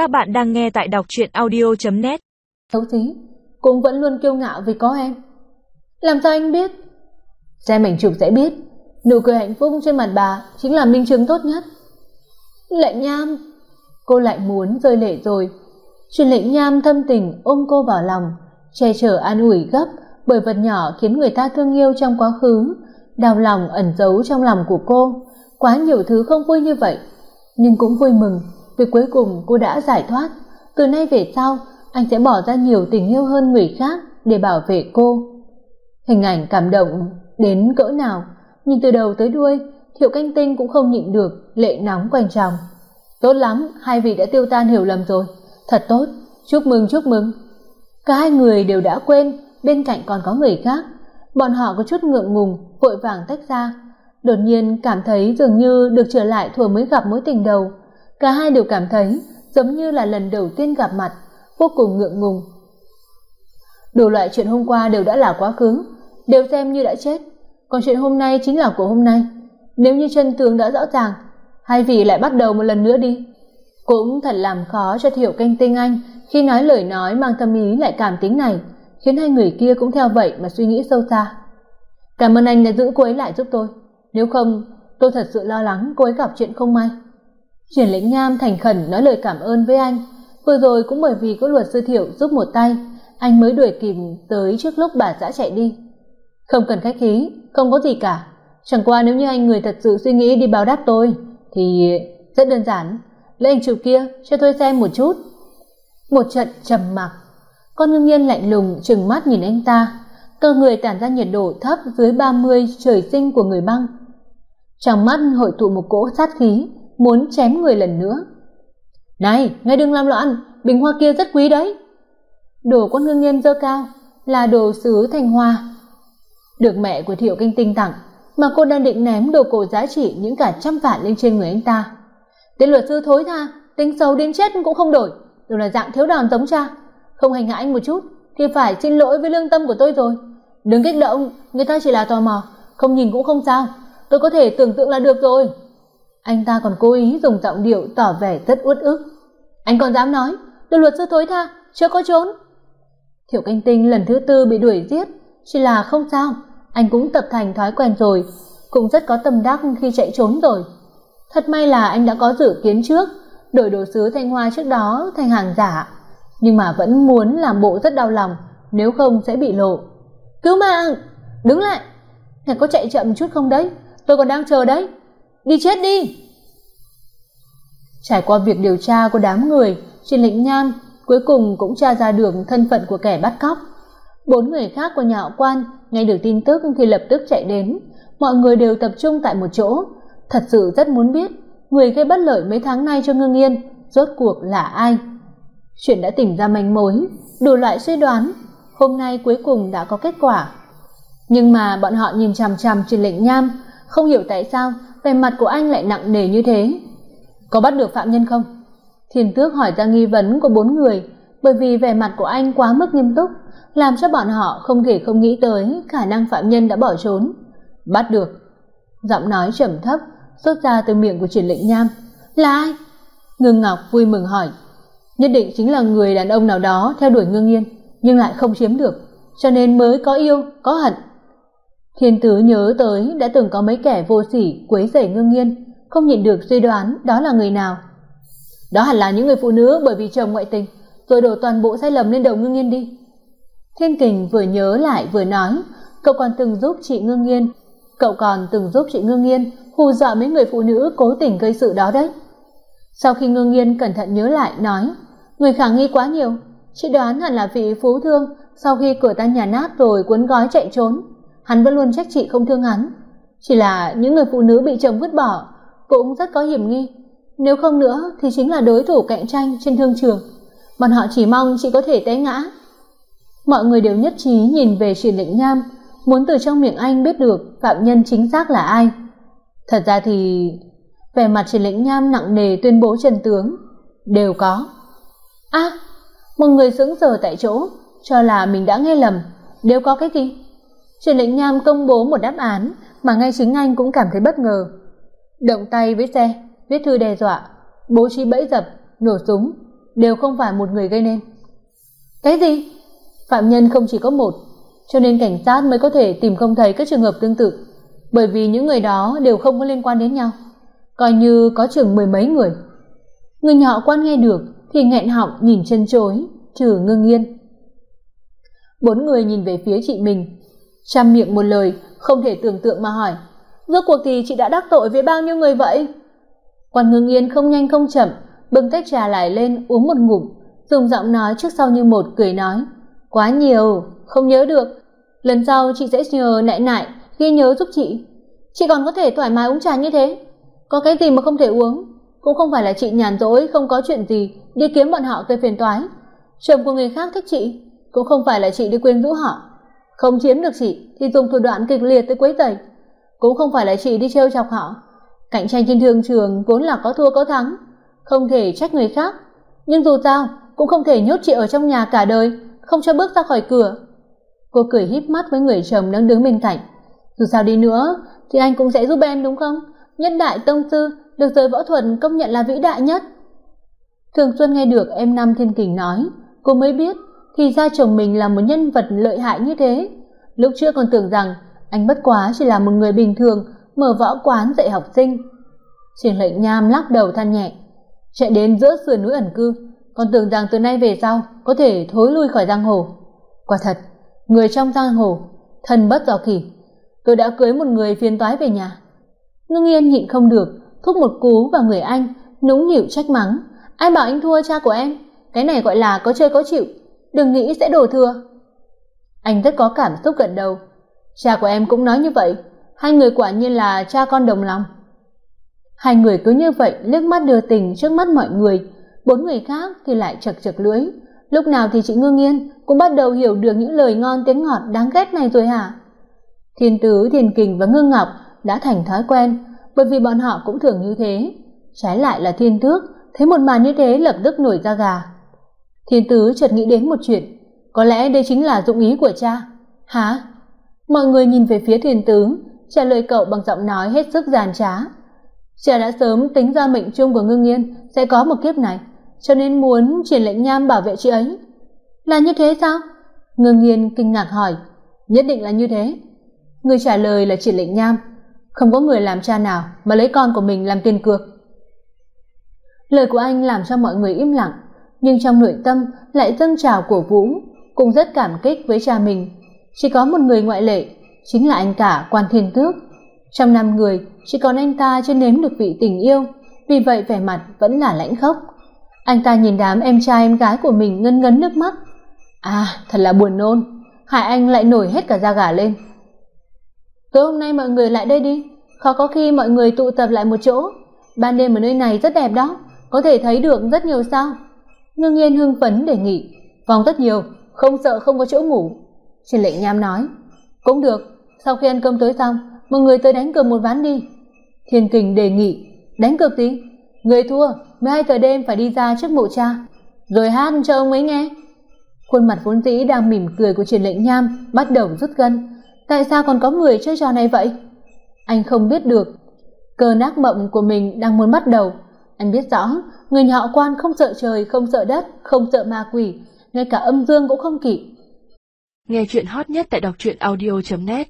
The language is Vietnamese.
Các bạn đang nghe tại đọc truyện audio.net thấu thí cũng vẫn luôn kiêu ngạo vì có em. Làm sao anh biết? Xem mình chụp sẽ biết, nụ cười hạnh phúc trên mặt bà chính là minh chứng tốt nhất. Lệnh nham, cô lại muốn rơi lệ rồi. Truyền lệnh nham thâm tình ôm cô vào lòng, che chở an ủi gấp bởi vật nhỏ khiến người ta thương yêu trong quá khứ, đau lòng ẩn giấu trong lòng của cô. Quá nhiều thứ không vui như vậy, nhưng cũng vui mừng thì cuối cùng cô đã giải thoát. Từ nay về sau, anh sẽ bỏ ra nhiều tình yêu hơn người khác để bảo vệ cô. Hình ảnh cảm động đến cỡ nào, nhìn từ đầu tới đuôi, Thiệu Canh Tinh cũng không nhịn được lệ nóng quanh tròng Tốt lắm, hai vị đã tiêu tan hiểu lầm rồi, thật tốt, chúc mừng chúc mừng. Cả hai người đều đã quên bên cạnh còn có người khác, bọn họ có chút ngượng ngùng, vội vàng tách ra, đột nhiên cảm thấy dường như được trở lại thuở mới gặp mối tình đầu. Cả hai đều cảm thấy giống như là lần đầu tiên gặp mặt, vô cùng ngượng ngùng. Đủ loại chuyện hôm qua đều đã là quá khứ, đều xem như đã chết, còn chuyện hôm nay chính là của hôm nay. Nếu như chân tướng đã rõ ràng, hai vị lại bắt đầu một lần nữa đi. Cũng thật làm khó cho Thiệu Canh Tinh Anh khi nói lời nói mang tâm ý lại cảm tính này, khiến hai người kia cũng theo vậy mà suy nghĩ sâu xa. Cảm ơn anh đã giữ cô ấy lại giúp tôi, nếu không tôi thật sự lo lắng cô ấy gặp chuyện không may. Triển Lĩnh Nham thành khẩn nói lời cảm ơn với anh, vừa rồi cũng bởi vì có luật sư Thiệu giúp một tay, anh mới đuổi kịp tới trước lúc bà xã chạy đi. Không cần khách khí, không có gì cả, chẳng qua nếu như anh người thật sự suy nghĩ đi báo đáp tôi thì rất đơn giản, lấy anh chụp kia cho tôi xem một chút. Một trận trầm mặc, con ngưng nhiên lạnh lùng trừng mắt nhìn anh ta, cơ người tản ra nhiệt độ thấp dưới 30 trời sinh của người băng. Trong mắt hội tụ một cỗ sát khí, muốn chém người lần nữa. "Này, ngươi đừng làm loạn, bình hoa kia rất quý đấy." Đồ con ngưng nhiên dơ cao, là đồ sứ Thanh Hoa. Được mẹ của Thiệu Kinh Tinh tặng, mà cô đang định ném đồ cổ giá trị những cả trăm vạn lên trên người anh ta. Tên luật sư thối tha, tính xấu đến chết cũng không đổi, đều là dạng thiếu đòn giống cha, không hành hạ anh một chút thì phải xin lỗi với lương tâm của tôi rồi. Đừng kích động, người ta chỉ là tò mò, không nhìn cũng không sao, tôi có thể tưởng tượng là được rồi. Anh ta còn cố ý dùng giọng điệu tỏ vẻ rất uất ức. Anh còn dám nói, được luật sư thối tha, chưa có trốn. Thiệu Canh Tinh lần thứ tư bị đuổi giết, chỉ là không sao, anh cũng tập thành thói quen rồi, cũng rất có tâm đắc khi chạy trốn rồi. Thật may là anh đã có dự kiến trước, đổi đồ sứ Thanh Hoa trước đó thành hàng giả, nhưng mà vẫn muốn làm bộ rất đau lòng, nếu không sẽ bị lộ. Cứu mạng! Đứng lại! Ngài có chạy chậm chút không đấy? Tôi còn đang chờ đấy. Đi chết đi! Trải qua việc điều tra của đám người, trên lĩnh nham cuối cùng cũng tra ra được thân phận của kẻ bắt cóc. Bốn người khác của nhà họ quan nghe được tin tức thì lập tức chạy đến, mọi người đều tập trung tại một chỗ, thật sự rất muốn biết người gây bất lợi mấy tháng nay cho Ngưng Yên rốt cuộc là ai. Chuyện đã tìm ra manh mối, đủ loại suy đoán, hôm nay cuối cùng đã có kết quả. Nhưng mà bọn họ nhìn chằm chằm trên lệnh nham, không hiểu tại sao vẻ mặt của anh lại nặng nề như thế. Có bắt được phạm nhân không? Thiên Tước hỏi ra nghi vấn của bốn người, bởi vì vẻ mặt của anh quá mức nghiêm túc, làm cho bọn họ không thể không nghĩ tới khả năng phạm nhân đã bỏ trốn. Bắt được. Giọng nói trầm thấp xuất ra từ miệng của Triển Lệnh Nham. Là ai? Ngưng Ngọc vui mừng hỏi. Nhất định chính là người đàn ông nào đó theo đuổi Ngưng Yên, nhưng lại không chiếm được, cho nên mới có yêu, có hận. Thiên Tứ nhớ tới đã từng có mấy kẻ vô sỉ quấy rầy Ngưng nghiên không nhịn được suy đoán đó là người nào. Đó hẳn là những người phụ nữ bởi vì chồng ngoại tình, rồi đổ toàn bộ sai lầm lên đầu Ngưng nghiên đi. Thiên Kình vừa nhớ lại vừa nói, cậu còn từng giúp chị Ngưng nghiên cậu còn từng giúp chị Ngưng nghiên hù dọa mấy người phụ nữ cố tình gây sự đó đấy. Sau khi Ngưng nghiên cẩn thận nhớ lại nói, người khả nghi quá nhiều, chị đoán hẳn là vị phú thương sau khi cửa tan nhà nát rồi cuốn gói chạy trốn, hắn vẫn luôn trách chị không thương hắn. Chỉ là những người phụ nữ bị chồng vứt bỏ cũng rất có hiểm nghi, nếu không nữa thì chính là đối thủ cạnh tranh trên thương trường. Bọn họ chỉ mong chị có thể té ngã. Mọi người đều nhất trí nhìn về Triển lệnh Nham, muốn từ trong miệng anh biết được phạm nhân chính xác là ai. Thật ra thì vẻ mặt Triển lệnh Nham nặng nề tuyên bố chân tướng đều có. A, à, một người sững sờ tại chỗ, cho là mình đã nghe lầm, đều có cái gì? Trần Lĩnh Nham công bố một đáp án mà ngay chính anh cũng cảm thấy bất ngờ. Động tay với xe, viết thư đe dọa, bố trí bẫy dập, nổ súng, đều không phải một người gây nên. Cái gì? Phạm nhân không chỉ có một cho nên cảnh sát mới có thể tìm không thấy các trường hợp tương tự bởi vì những người đó đều không có liên quan đến nhau coi như có chừng mười mấy người. Người nhỏ quan nghe được thì nghẹn họng nhìn chân chối trừ ngưng yên. Bốn người nhìn về phía chị mình chăm miệng một lời, không thể tưởng tượng mà hỏi, rốt cuộc thì chị đã đắc tội với bao nhiêu người vậy? Quan ngưng yên không nhanh không chậm, bưng tách trà lại lên uống một ngụm, dùng giọng nói trước sau như một cười nói, quá nhiều, không nhớ được. Lần sau chị sẽ nhờ nại nại ghi nhớ giúp chị. Chị còn có thể thoải mái uống trà như thế. Có cái gì mà không thể uống? Cũng không phải là chị nhàn rỗi, không có chuyện gì, đi kiếm bọn họ gây phiền toái. Chồng của người khác thích chị, cũng không phải là chị đi quyến rũ họ không chiếm được chị thì dùng thủ đoạn kịch liệt tới quấy rầy. Cũng không phải là chị đi trêu chọc họ. Cạnh tranh trên thương trường vốn là có thua có thắng, không thể trách người khác. Nhưng dù sao, cũng không thể nhốt chị ở trong nhà cả đời, không cho bước ra khỏi cửa. Cô cười híp mắt với người chồng đang đứng bên cạnh. Dù sao đi nữa, thì anh cũng sẽ giúp em, đúng không? Nhất đại tông sư, được giới võ thuật công nhận là vĩ đại nhất. Thường xuân nghe được em năm thiên kình nói, cô mới biết thì ra chồng mình là một nhân vật lợi hại như thế. Lúc trước còn tưởng rằng anh bất quá chỉ là một người bình thường, mở võ quán dạy học sinh. Triển lệnh nham lắc đầu than nhẹ. Chạy đến giữa sườn núi ẩn cư còn tưởng rằng từ nay về sau có thể thối lui khỏi giang hồ. Quả thật, người trong giang hồ, thân bất do kỳ tôi đã cưới một người phiền toái về nhà. Ngưng yên nhịn không được, thúc một cú vào người anh nũng nịu trách mắng. Ai bảo anh thua cha của em? Cái này gọi là có chơi có chịu đừng nghĩ sẽ đổ thừa. Anh rất có cảm xúc gật đầu. Cha của em cũng nói như vậy. Hai người quả nhiên là cha con đồng lòng. Hai người cứ như vậy liếc mắt đưa tình trước mắt mọi người. Bốn người khác thì lại chật chật lưỡi. Lúc nào thì chị ngưng yên, cũng bắt đầu hiểu được những lời ngon tiếng ngọt đáng ghét này rồi hả? Thiên tứ, thiên kình và ngưng ngọc đã thành thói quen, bởi vì bọn họ cũng thường như thế. Trái lại là thiên tước, thấy một màn như thế lập tức nổi da gà thiên tứ chợt nghĩ đến một chuyện. Có lẽ đây chính là dụng ý của cha. Hả? Mọi người nhìn về phía thiên tứ trả lời cậu bằng giọng nói hết sức giàn trá. Cha đã sớm tính ra mệnh chung của ngưng yên sẽ có một kiếp này, cho nên muốn truyền lệnh nham bảo vệ chị ấy. Là như thế sao? Ngưng yên kinh ngạc hỏi. Nhất định là như thế. Người trả lời là triển lệnh nham. Không có người làm cha nào mà lấy con của mình làm tiền cược. Lời của anh làm cho mọi người im lặng nhưng trong nội tâm lại dâng trào của vũ, cũng rất cảm kích với cha mình. Chỉ có một người ngoại lệ, chính là anh cả quan thiên tước. Trong năm người, chỉ còn anh ta chưa nếm được vị tình yêu, vì vậy vẻ mặt vẫn là lãnh khốc. Anh ta nhìn đám em trai em gái của mình ngân ngấn nước mắt. À thật là buồn nôn hải anh lại nổi hết cả da gà lên. Tối hôm nay mọi người lại đây đi, khó có khi mọi người tụ tập lại một chỗ. Ban đêm ở nơi này rất đẹp đó, có thể thấy được rất nhiều sao ngưng yên hưng phấn đề nghị, phòng rất nhiều, không sợ không có chỗ ngủ. Trên lệnh nham nói, cũng được, sau khi ăn cơm tối xong, mọi người tới đánh cược một ván đi. Thiên kình đề nghị, đánh cược gì? Người thua, mười hai giờ đêm phải đi ra trước mộ cha, rồi hát cho ông ấy nghe. Khuôn mặt vốn dĩ đang mỉm cười của triển lệnh nham bắt đầu rút gân. Tại sao còn có người chơi trò này vậy? Anh không biết được. Cơn ác mộng của mình đang muốn bắt đầu anh biết rõ, người nhà họ quan không sợ trời, không sợ đất, không sợ ma quỷ, ngay cả âm dương cũng không kỵ nghe chuyện hot nhất tại đọc truyện audio net.